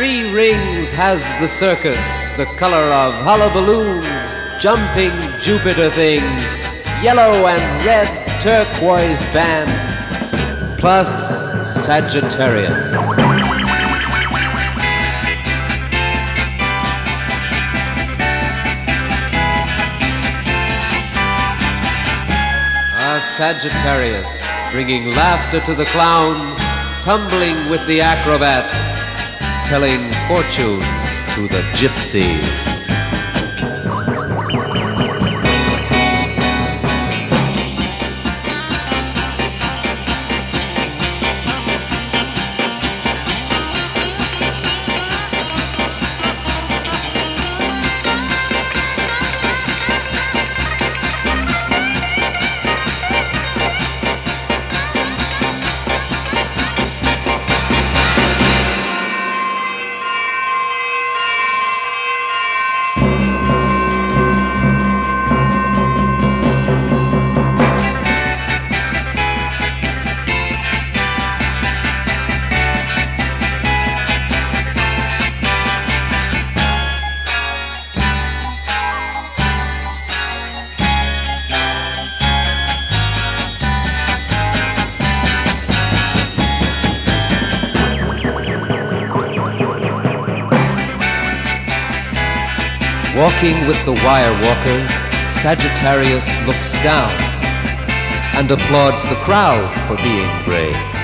Three rings has the circus, the color of hullaballoons, jumping Jupiter things, yellow and red turquoise bands, plus Sagittarius. Sagittarius, bringing laughter to the clowns, tumbling with the acrobats, telling fortunes to the gypsies. Walking with the wire walkers, Sagittarius looks down and applauds the crowd for being brave.